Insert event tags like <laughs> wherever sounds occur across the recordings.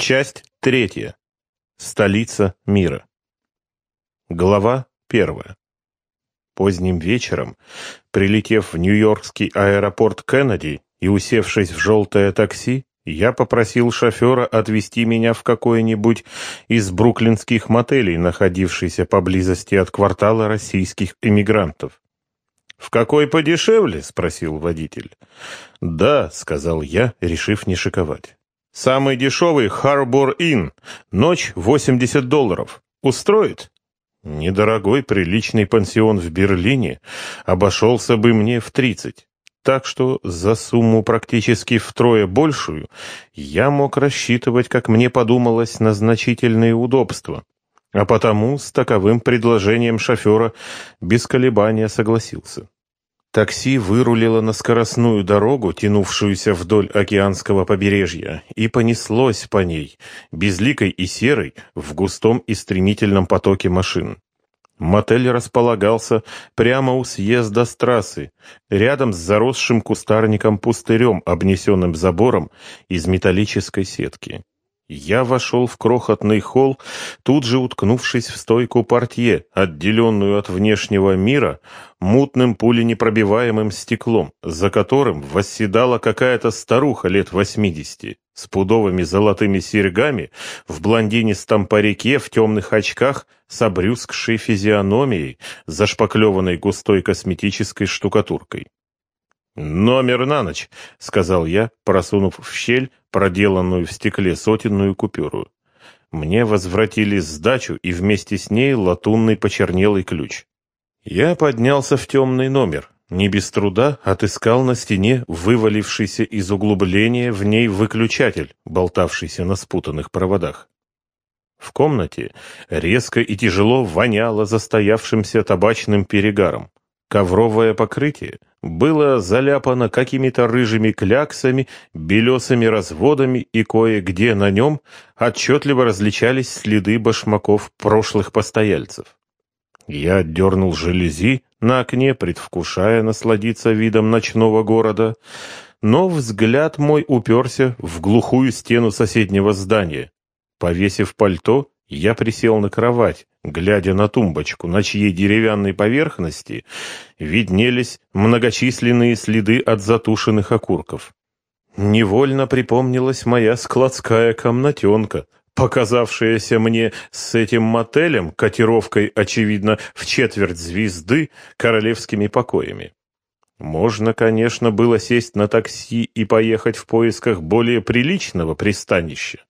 Часть третья. Столица мира. Глава первая. Поздним вечером, прилетев в Нью-Йоркский аэропорт Кеннеди и усевшись в желтое такси, я попросил шофера отвезти меня в какой-нибудь из бруклинских мотелей, находившийся поблизости от квартала российских эмигрантов. «В какой подешевле?» — спросил водитель. «Да», — сказал я, решив не шиковать. «Самый дешевый Harbor Inn. Ночь 80 долларов. Устроит?» «Недорогой приличный пансион в Берлине обошелся бы мне в 30. Так что за сумму практически втрое большую я мог рассчитывать, как мне подумалось, на значительные удобства. А потому с таковым предложением шофера без колебания согласился. Такси вырулило на скоростную дорогу, тянувшуюся вдоль океанского побережья, и понеслось по ней, безликой и серой, в густом и стремительном потоке машин. Мотель располагался прямо у съезда с трассы, рядом с заросшим кустарником-пустырем, обнесенным забором из металлической сетки. Я вошел в крохотный холл, тут же уткнувшись в стойку портье, отделенную от внешнего мира мутным пуленепробиваемым стеклом, за которым восседала какая-то старуха лет восьмидесяти, с пудовыми золотыми серьгами, в блондинистом парике, в темных очках, с обрюзгшей физиономией, зашпаклеванной густой косметической штукатуркой. «Номер на ночь», — сказал я, просунув в щель проделанную в стекле сотенную купюру. Мне возвратили сдачу и вместе с ней латунный почернелый ключ. Я поднялся в темный номер, не без труда отыскал на стене вывалившийся из углубления в ней выключатель, болтавшийся на спутанных проводах. В комнате резко и тяжело воняло застоявшимся табачным перегаром. Ковровое покрытие было заляпано какими-то рыжими кляксами, белесыми разводами, и кое-где на нем отчетливо различались следы башмаков прошлых постояльцев. Я отдернул жалюзи на окне, предвкушая насладиться видом ночного города, но взгляд мой уперся в глухую стену соседнего здания. Повесив пальто, я присел на кровать, глядя на тумбочку, на чьей деревянной поверхности виднелись многочисленные следы от затушенных окурков. Невольно припомнилась моя складская комнатенка, показавшаяся мне с этим мотелем, котировкой, очевидно, в четверть звезды, королевскими покоями. Можно, конечно, было сесть на такси и поехать в поисках более приличного пристанища.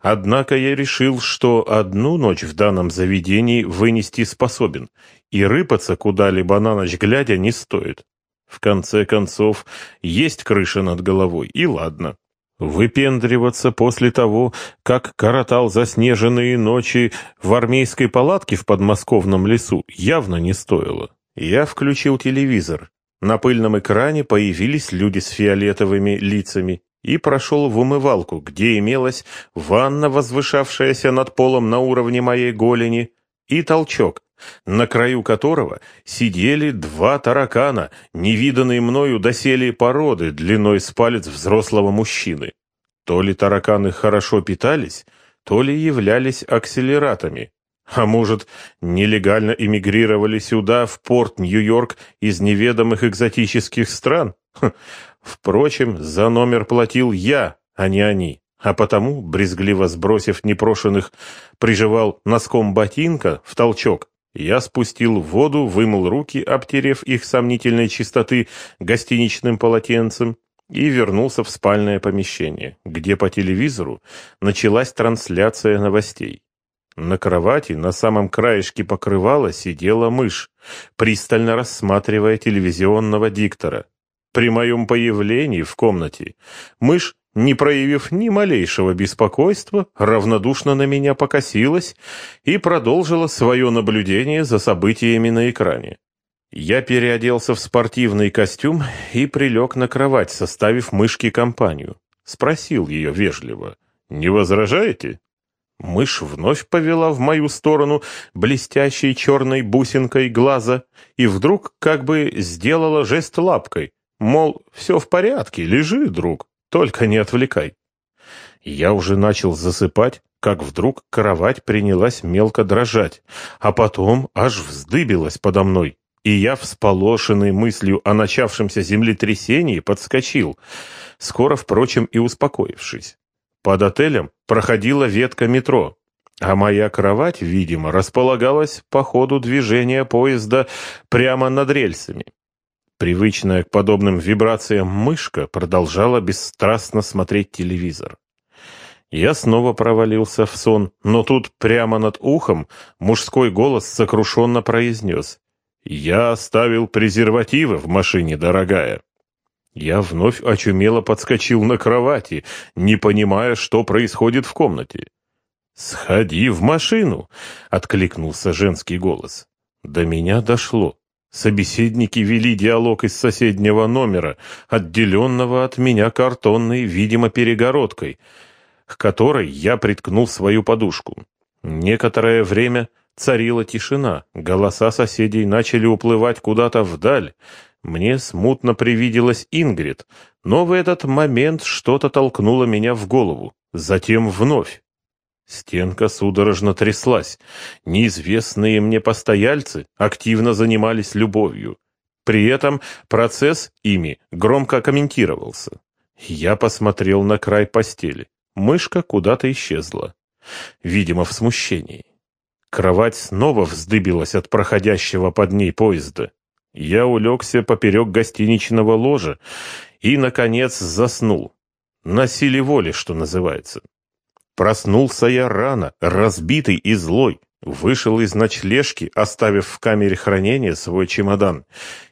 Однако я решил, что одну ночь в данном заведении вынести способен, и рыпаться куда-либо на ночь глядя не стоит. В конце концов, есть крыша над головой, и ладно. Выпендриваться после того, как коротал заснеженные ночи в армейской палатке в подмосковном лесу, явно не стоило. Я включил телевизор. На пыльном экране появились люди с фиолетовыми лицами и прошел в умывалку, где имелась ванна, возвышавшаяся над полом на уровне моей голени, и толчок, на краю которого сидели два таракана, невиданные мною доселе породы длиной с палец взрослого мужчины. То ли тараканы хорошо питались, то ли являлись акселератами. А может, нелегально эмигрировали сюда, в порт Нью-Йорк, из неведомых экзотических стран? Впрочем, за номер платил я, а не они, а потому, брезгливо сбросив непрошенных, приживал носком ботинка в толчок. Я спустил в воду, вымыл руки, обтерев их сомнительной чистоты гостиничным полотенцем, и вернулся в спальное помещение, где по телевизору началась трансляция новостей. На кровати, на самом краешке покрывала, сидела мышь, пристально рассматривая телевизионного диктора. При моем появлении в комнате мышь, не проявив ни малейшего беспокойства, равнодушно на меня покосилась и продолжила свое наблюдение за событиями на экране. Я переоделся в спортивный костюм и прилег на кровать, составив мышке компанию. Спросил ее вежливо. «Не возражаете?» Мышь вновь повела в мою сторону блестящей черной бусинкой глаза и вдруг как бы сделала жест лапкой, Мол, все в порядке, лежи, друг, только не отвлекай. Я уже начал засыпать, как вдруг кровать принялась мелко дрожать, а потом аж вздыбилась подо мной, и я, всполошенный мыслью о начавшемся землетрясении, подскочил, скоро, впрочем, и успокоившись. Под отелем проходила ветка метро, а моя кровать, видимо, располагалась по ходу движения поезда прямо над рельсами. Привычная к подобным вибрациям мышка продолжала бесстрастно смотреть телевизор. Я снова провалился в сон, но тут прямо над ухом мужской голос сокрушенно произнес. «Я оставил презервативы в машине, дорогая». Я вновь очумело подскочил на кровати, не понимая, что происходит в комнате. «Сходи в машину!» — откликнулся женский голос. До меня дошло. Собеседники вели диалог из соседнего номера, отделенного от меня картонной, видимо, перегородкой, к которой я приткнул свою подушку. Некоторое время царила тишина, голоса соседей начали уплывать куда-то вдаль. Мне смутно привиделась Ингрид, но в этот момент что-то толкнуло меня в голову, затем вновь. Стенка судорожно тряслась. Неизвестные мне постояльцы активно занимались любовью. При этом процесс ими громко комментировался. Я посмотрел на край постели. Мышка куда-то исчезла. Видимо, в смущении. Кровать снова вздыбилась от проходящего под ней поезда. Я улегся поперек гостиничного ложа и, наконец, заснул. На силе воли, что называется. Проснулся я рано, разбитый и злой. Вышел из ночлежки, оставив в камере хранения свой чемодан,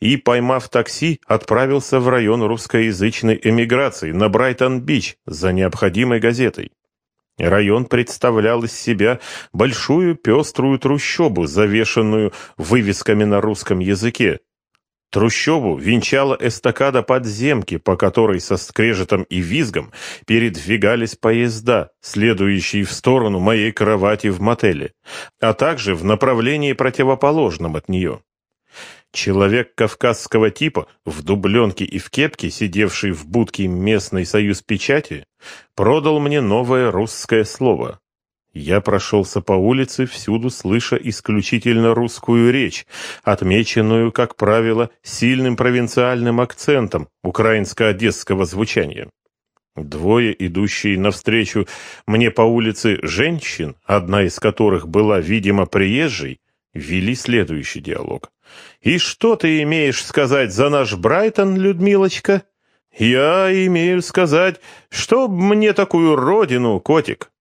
и, поймав такси, отправился в район русскоязычной эмиграции на Брайтон-Бич за необходимой газетой. Район представлял из себя большую пеструю трущобу, завешенную вывесками на русском языке, Трущобу венчала эстакада подземки, по которой со скрежетом и визгом передвигались поезда, следующие в сторону моей кровати в мотеле, а также в направлении противоположном от нее. Человек кавказского типа, в дубленке и в кепке, сидевший в будке местный союз печати, продал мне новое русское слово я прошелся по улице, всюду слыша исключительно русскую речь, отмеченную, как правило, сильным провинциальным акцентом украинско-одесского звучания. Двое, идущие навстречу мне по улице женщин, одна из которых была, видимо, приезжей, вели следующий диалог. «И что ты имеешь сказать за наш Брайтон, Людмилочка?» «Я имею сказать, чтоб мне такую родину, котик».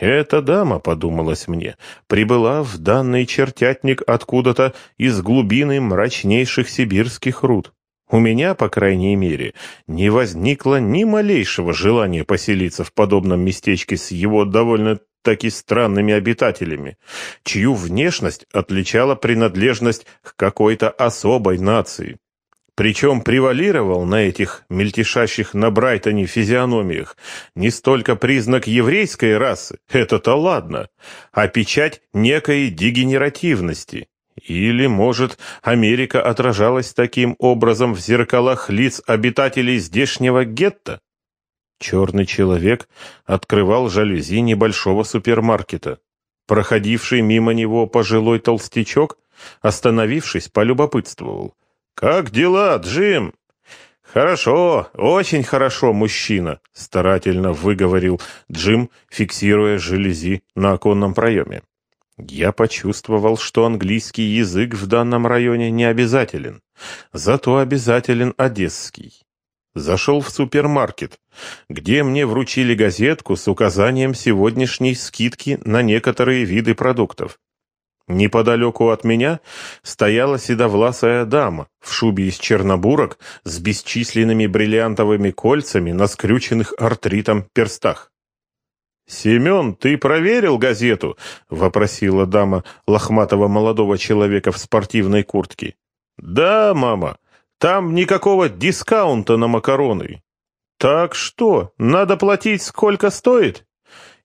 Эта дама, подумалось мне, прибыла в данный чертятник откуда-то из глубины мрачнейших сибирских руд. У меня, по крайней мере, не возникло ни малейшего желания поселиться в подобном местечке с его довольно-таки странными обитателями, чью внешность отличала принадлежность к какой-то особой нации. Причем превалировал на этих мельтешащих на Брайтоне физиономиях не столько признак еврейской расы, это-то ладно, а печать некой дегенеративности. Или, может, Америка отражалась таким образом в зеркалах лиц обитателей здешнего гетто? Черный человек открывал жалюзи небольшого супермаркета. Проходивший мимо него пожилой толстячок, остановившись, полюбопытствовал. «Как дела, Джим?» «Хорошо, очень хорошо, мужчина», — старательно выговорил Джим, фиксируя желези на оконном проеме. Я почувствовал, что английский язык в данном районе не обязателен, зато обязателен одесский. Зашел в супермаркет, где мне вручили газетку с указанием сегодняшней скидки на некоторые виды продуктов. Неподалеку от меня стояла седовласая дама в шубе из чернобурок с бесчисленными бриллиантовыми кольцами на скрюченных артритом перстах. «Семен, ты проверил газету?» — вопросила дама лохматого молодого человека в спортивной куртке. «Да, мама, там никакого дискаунта на макароны». «Так что, надо платить сколько стоит?»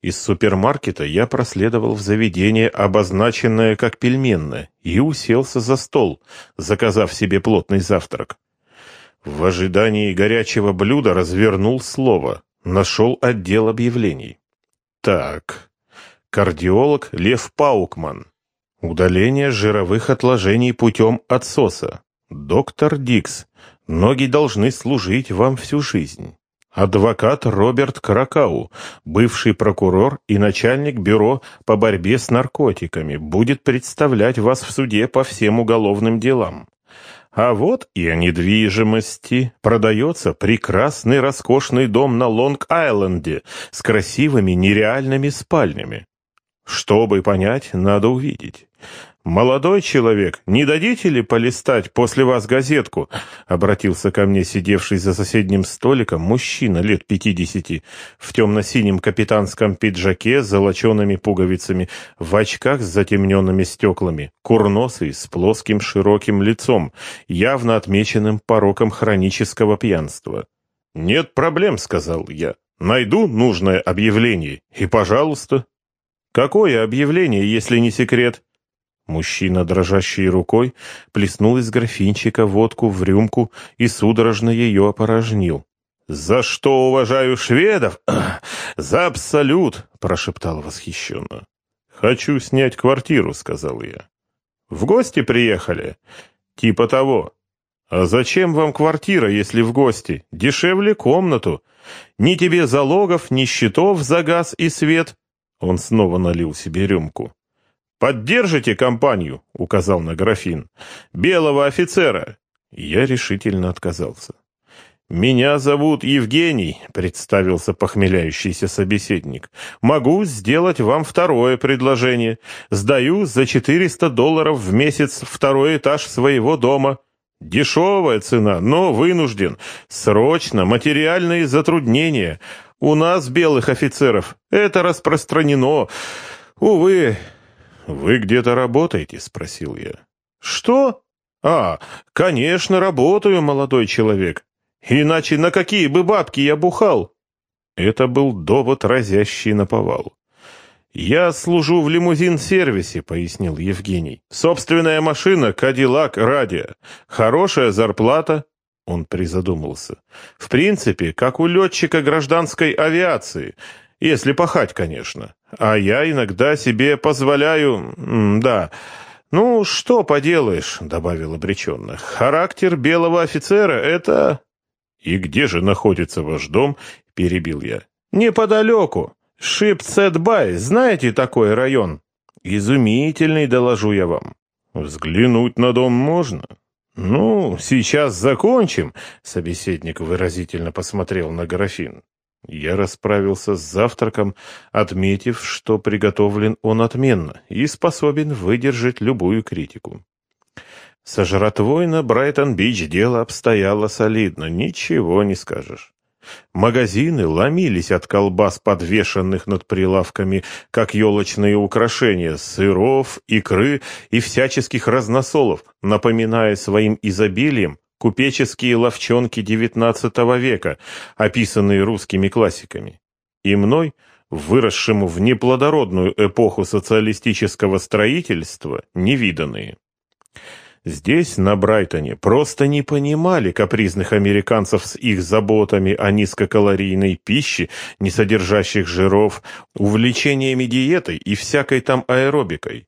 Из супермаркета я проследовал в заведение, обозначенное как пельменное, и уселся за стол, заказав себе плотный завтрак. В ожидании горячего блюда развернул слово, Нашел отдел объявлений. Так, кардиолог Лев Паукман. Удаление жировых отложений путем отсоса. Доктор Дикс. Ноги должны служить вам всю жизнь. Адвокат Роберт Кракау, бывший прокурор и начальник бюро по борьбе с наркотиками, будет представлять вас в суде по всем уголовным делам. А вот и о недвижимости. Продается прекрасный роскошный дом на Лонг-Айленде с красивыми нереальными спальнями. Чтобы понять, надо увидеть. «Молодой человек, не дадите ли полистать после вас газетку?» — обратился ко мне сидевший за соседним столиком мужчина лет пятидесяти в темно-синем капитанском пиджаке с золочеными пуговицами, в очках с затемненными стеклами, курносый, с плоским широким лицом, явно отмеченным пороком хронического пьянства. «Нет проблем», — сказал я. «Найду нужное объявление, и пожалуйста». «Какое объявление, если не секрет?» Мужчина, дрожащей рукой, плеснул из графинчика водку в рюмку и судорожно ее опорожнил. «За что уважаю шведов? <clears throat> За абсолют!» — прошептал восхищенно. «Хочу снять квартиру», — сказал я. «В гости приехали?» «Типа того». «А зачем вам квартира, если в гости? Дешевле комнату. Ни тебе залогов, ни счетов за газ и свет». Он снова налил себе рюмку. «Поддержите компанию», — указал на графин. «Белого офицера». Я решительно отказался. «Меня зовут Евгений», — представился похмеляющийся собеседник. «Могу сделать вам второе предложение. Сдаю за 400 долларов в месяц второй этаж своего дома. Дешевая цена, но вынужден. Срочно, материальные затруднения. У нас, белых офицеров, это распространено. Увы, «Вы где-то работаете?» — спросил я. «Что? А, конечно, работаю, молодой человек. Иначе на какие бы бабки я бухал?» Это был довод, разящий на повал. «Я служу в лимузин-сервисе», — пояснил Евгений. «Собственная машина, Кадиллак, Радио. Хорошая зарплата». Он призадумался. «В принципе, как у летчика гражданской авиации. Если пахать, конечно. А я иногда себе позволяю... Да. Ну, что поделаешь, добавил обреченно. Характер белого офицера — это... И где же находится ваш дом? Перебил я. Неподалеку. Шип-Сет-Бай. Знаете такой район? Изумительный, доложу я вам. Взглянуть на дом можно? Ну, сейчас закончим. Собеседник выразительно посмотрел на графин. Я расправился с завтраком, отметив, что приготовлен он отменно и способен выдержать любую критику. Со жратвой на Брайтон-Бич дело обстояло солидно, ничего не скажешь. Магазины ломились от колбас, подвешенных над прилавками, как елочные украшения, сыров, икры и всяческих разносолов, напоминая своим изобилием купеческие ловчонки XIX века, описанные русскими классиками. И мной, выросшему в неплодородную эпоху социалистического строительства, невиданные. Здесь, на Брайтоне, просто не понимали капризных американцев с их заботами о низкокалорийной пище, не содержащих жиров, увлечениями диетой и всякой там аэробикой.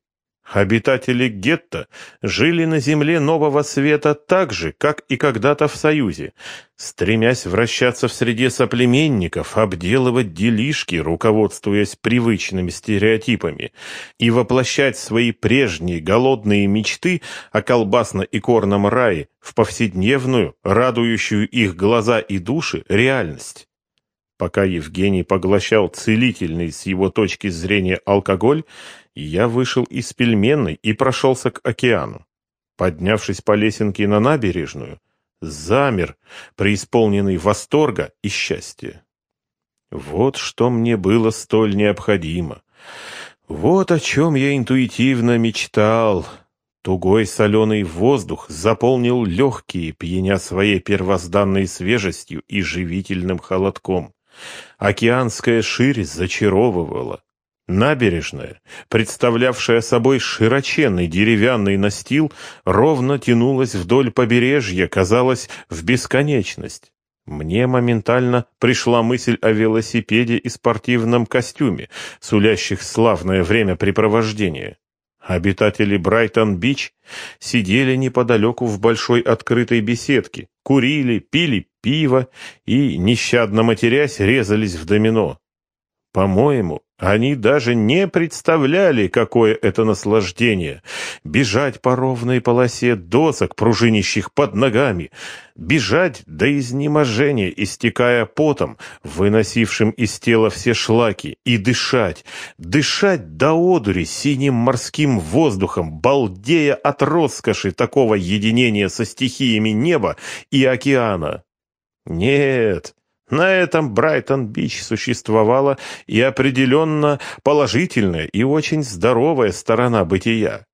Обитатели гетто жили на земле нового света так же, как и когда-то в Союзе, стремясь вращаться в среде соплеменников, обделывать делишки, руководствуясь привычными стереотипами, и воплощать свои прежние голодные мечты о колбасно-икорном рае в повседневную, радующую их глаза и души, реальность. Пока Евгений поглощал целительный с его точки зрения алкоголь, я вышел из пельменной и прошелся к океану. Поднявшись по лесенке на набережную, замер, преисполненный восторга и счастья. Вот что мне было столь необходимо. Вот о чем я интуитивно мечтал. Тугой соленый воздух заполнил легкие, пьяня своей первозданной свежестью и живительным холодком. Океанская ширь зачаровывала. Набережная, представлявшая собой широченный деревянный настил, ровно тянулась вдоль побережья, казалось, в бесконечность. Мне моментально пришла мысль о велосипеде и спортивном костюме, сулящих славное времяпрепровождение. Обитатели Брайтон-Бич сидели неподалеку в большой открытой беседке, курили, пили пиво и, нещадно матерясь, резались в домино. По-моему, они даже не представляли, какое это наслаждение — бежать по ровной полосе досок, пружинищих под ногами, бежать до изнеможения, истекая потом, выносившим из тела все шлаки, и дышать, дышать до одури синим морским воздухом, балдея от роскоши такого единения со стихиями неба и океана. Нет, на этом Брайтон-Бич существовала и определенно положительная и очень здоровая сторона бытия.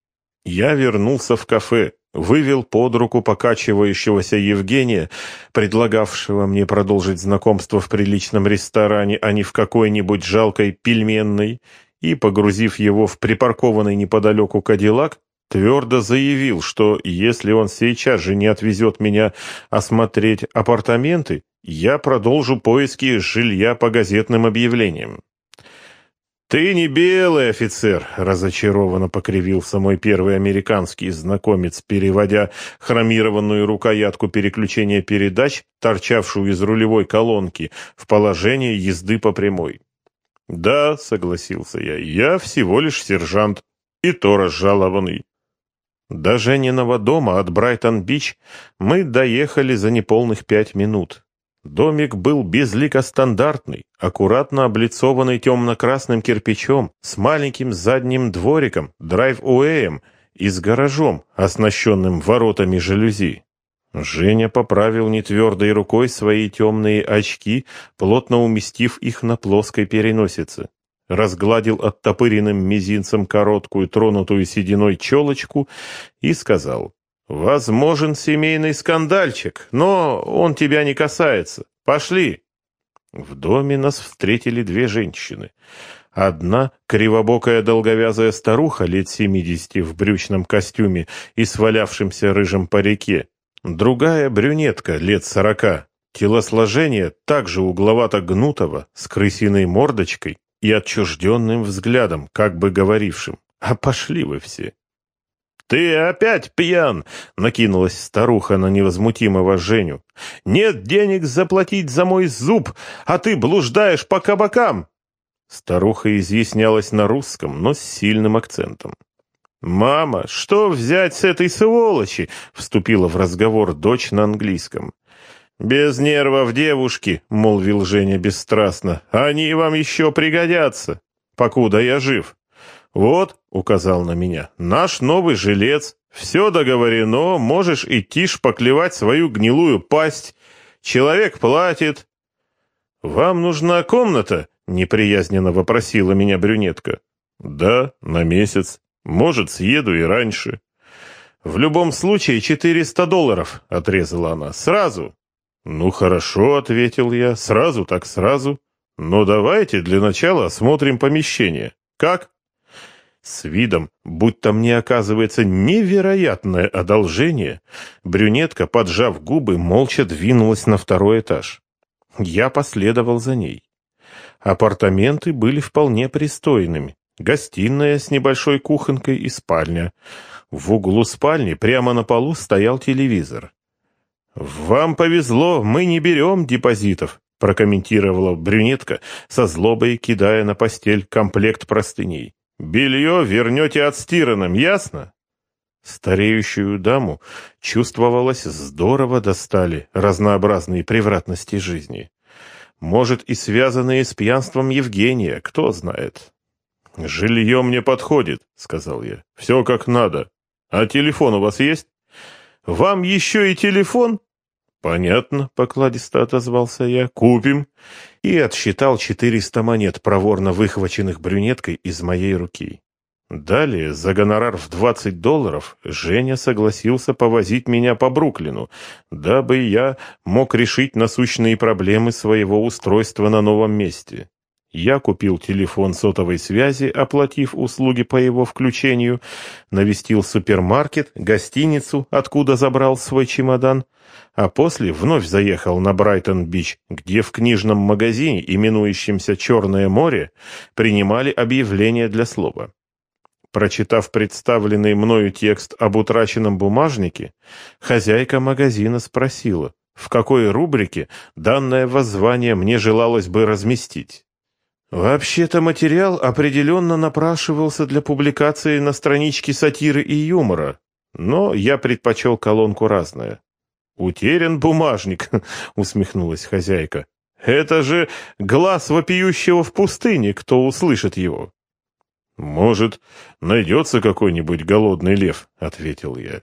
Я вернулся в кафе, вывел под руку покачивающегося Евгения, предлагавшего мне продолжить знакомство в приличном ресторане, а не в какой-нибудь жалкой пельменной, и, погрузив его в припаркованный неподалеку кадиллак, твердо заявил, что если он сейчас же не отвезет меня осмотреть апартаменты, я продолжу поиски жилья по газетным объявлениям. «Ты не белый офицер», — разочарованно покривился мой первый американский знакомец, переводя хромированную рукоятку переключения передач, торчавшую из рулевой колонки, в положение езды по прямой. «Да», — согласился я, — «я всего лишь сержант, и то разжалованный». До Жениного дома от Брайтон-Бич мы доехали за неполных пять минут. Домик был безлико стандартный, аккуратно облицованный темно-красным кирпичом, с маленьким задним двориком, драйв-уэем и с гаражом, оснащенным воротами жалюзи. Женя поправил нетвердой рукой свои темные очки, плотно уместив их на плоской переносице. Разгладил оттопыренным мизинцем короткую, тронутую сединой челочку и сказал «Возможен семейный скандальчик, но он тебя не касается. Пошли!» В доме нас встретили две женщины. Одна — кривобокая долговязая старуха лет семидесяти в брючном костюме и свалявшимся рыжем парике. Другая — брюнетка лет сорока. Телосложение также угловато-гнутого, с крысиной мордочкой и отчужденным взглядом, как бы говорившим «А пошли вы все!» «Ты опять пьян!» — накинулась старуха на невозмутимого Женю. «Нет денег заплатить за мой зуб, а ты блуждаешь по кабакам!» Старуха изъяснялась на русском, но с сильным акцентом. «Мама, что взять с этой сволочи?» — вступила в разговор дочь на английском. «Без нервов девушки», — молвил Женя бесстрастно, — «они вам еще пригодятся, покуда я жив». «Вот», — указал на меня, — «наш новый жилец. Все договорено, можешь идти шпаклевать свою гнилую пасть. Человек платит». «Вам нужна комната?» — неприязненно вопросила меня брюнетка. «Да, на месяц. Может, съеду и раньше». «В любом случае, четыреста долларов», — отрезала она. «Сразу». «Ну, хорошо», — ответил я. «Сразу так сразу. Но давайте для начала осмотрим помещение. Как?» С видом, будто мне оказывается невероятное одолжение, брюнетка, поджав губы, молча двинулась на второй этаж. Я последовал за ней. Апартаменты были вполне пристойными. Гостиная с небольшой кухонкой и спальня. В углу спальни прямо на полу стоял телевизор. «Вам повезло, мы не берем депозитов», прокомментировала брюнетка, со злобой кидая на постель комплект простыней. Белье вернете отстиранным, ясно? Стареющую даму, чувствовалось, здорово достали разнообразные превратности жизни. Может, и связанные с пьянством Евгения, кто знает. «Жилье мне подходит», — сказал я. «Все как надо. А телефон у вас есть?» «Вам еще и телефон?» «Понятно», — покладисто отозвался я. «Купим» и отсчитал 400 монет, проворно выхваченных брюнеткой из моей руки. Далее, за гонорар в 20 долларов, Женя согласился повозить меня по Бруклину, дабы я мог решить насущные проблемы своего устройства на новом месте. Я купил телефон сотовой связи, оплатив услуги по его включению, навестил супермаркет, гостиницу, откуда забрал свой чемодан, а после вновь заехал на Брайтон-Бич, где в книжном магазине, именующемся «Черное море», принимали объявление для слова. Прочитав представленный мною текст об утраченном бумажнике, хозяйка магазина спросила, в какой рубрике данное воззвание мне желалось бы разместить. Вообще-то материал определенно напрашивался для публикации на страничке сатиры и юмора, но я предпочел колонку разное. «Утерян бумажник», <laughs> — усмехнулась хозяйка. «Это же глаз вопиющего в пустыне, кто услышит его». «Может, найдется какой-нибудь голодный лев», — ответил я.